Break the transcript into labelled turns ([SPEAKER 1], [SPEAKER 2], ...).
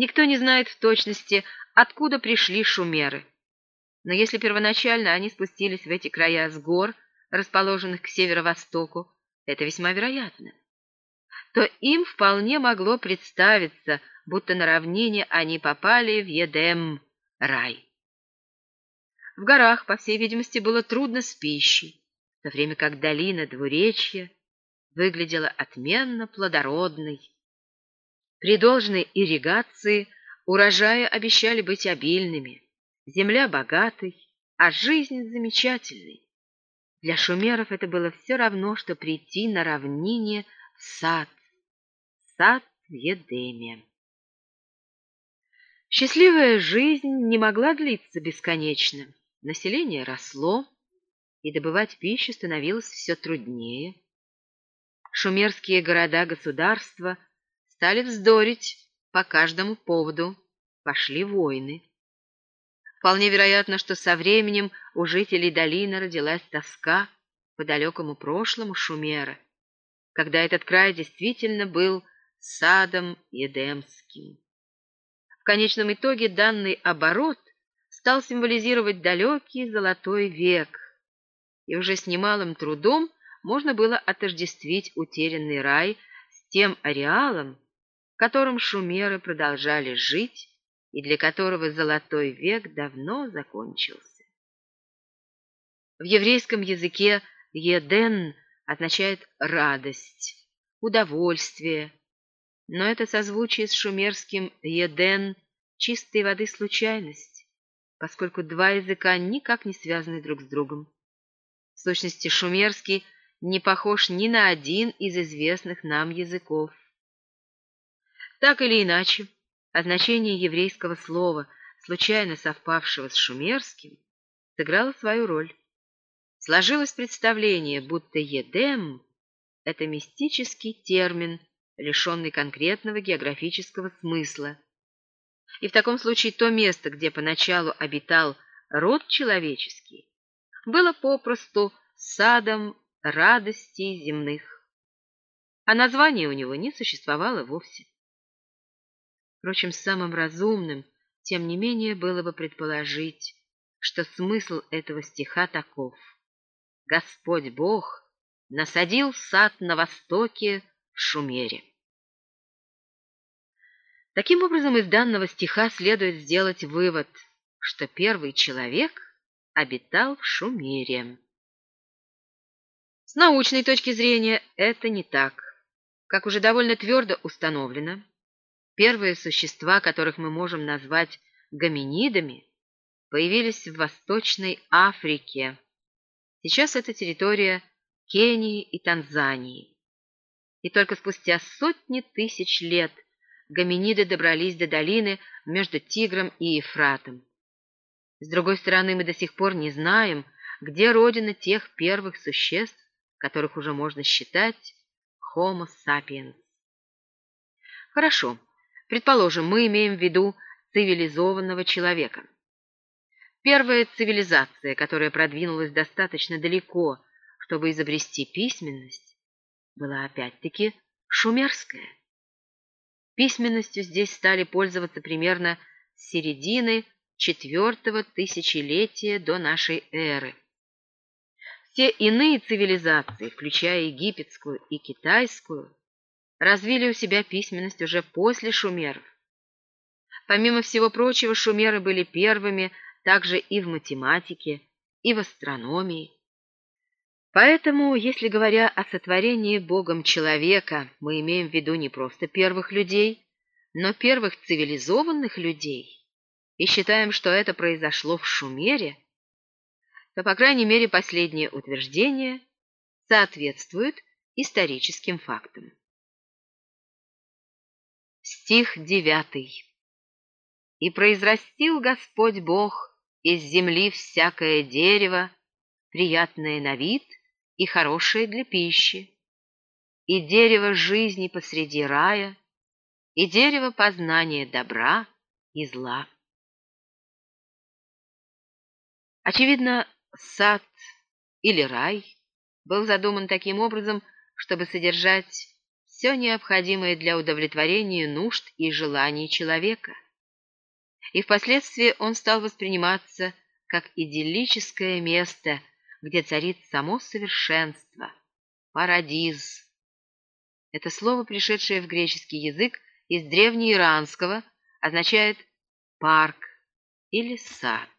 [SPEAKER 1] Никто не знает в точности, откуда пришли шумеры. Но если первоначально они спустились в эти края с гор, расположенных к северо-востоку, это весьма вероятно, то им вполне могло представиться, будто на равнине они попали в Едем, рай. В горах, по всей видимости, было трудно с пищей, в то время как долина двуречья выглядела отменно плодородной. При должной ирригации урожаи обещали быть обильными, земля богатой, а жизнь замечательной. Для шумеров это было все равно, что прийти на равнине в сад, сад в Едеме. Счастливая жизнь не могла длиться бесконечно. Население росло, и добывать пищу становилось все труднее. Шумерские города-государства стали вздорить по каждому поводу, пошли войны. Вполне вероятно, что со временем у жителей долины родилась тоска по далекому прошлому Шумера, когда этот край действительно был садом Едемским. В конечном итоге данный оборот стал символизировать далекий золотой век, и уже с немалым трудом можно было отождествить утерянный рай с тем ареалом, которым шумеры продолжали жить и для которого золотой век давно закончился. В еврейском языке «еден» означает «радость», «удовольствие», но это созвучие с шумерским «еден» чистой воды случайность, поскольку два языка никак не связаны друг с другом. В сущности, шумерский не похож ни на один из известных нам языков. Так или иначе, а значение еврейского слова, случайно совпавшего с шумерским, сыграло свою роль. Сложилось представление, будто «едем» — это мистический термин, лишенный конкретного географического смысла. И в таком случае то место, где поначалу обитал род человеческий, было попросту садом радостей земных. А название у него не существовало вовсе. Впрочем, самым разумным, тем не менее, было бы предположить, что смысл этого стиха таков. Господь Бог насадил сад на востоке в Шумере. Таким образом, из данного стиха следует сделать вывод, что первый человек обитал в Шумере. С научной точки зрения это не так. Как уже довольно твердо установлено, Первые существа, которых мы можем назвать гоминидами, появились в Восточной Африке. Сейчас это территория Кении и Танзании. И только спустя сотни тысяч лет гоминиды добрались до долины между Тигром и Ефратом. С другой стороны, мы до сих пор не знаем, где родина тех первых существ, которых уже можно считать Homo sapiens. Хорошо. Предположим, мы имеем в виду цивилизованного человека. Первая цивилизация, которая продвинулась достаточно далеко, чтобы изобрести письменность, была опять-таки шумерская. Письменностью здесь стали пользоваться примерно с середины четвертого тысячелетия до нашей эры. Все иные цивилизации, включая египетскую и китайскую, развили у себя письменность уже после шумеров. Помимо всего прочего, шумеры были первыми также и в математике, и в астрономии. Поэтому, если говоря о сотворении Богом человека, мы имеем в виду не просто первых людей, но первых цивилизованных людей, и считаем, что это произошло в Шумере, то, по крайней мере, последнее утверждение соответствует историческим фактам. Стих девятый. «И произрастил Господь Бог из земли всякое дерево, приятное на вид и хорошее для пищи, и дерево жизни посреди рая, и дерево познания добра и зла». Очевидно, сад или рай был задуман таким образом, чтобы содержать все необходимое для удовлетворения нужд и желаний человека. И впоследствии он стал восприниматься как идиллическое место, где царит само совершенство, парадиз. Это слово, пришедшее в греческий язык из древнеиранского, означает «парк» или «сад».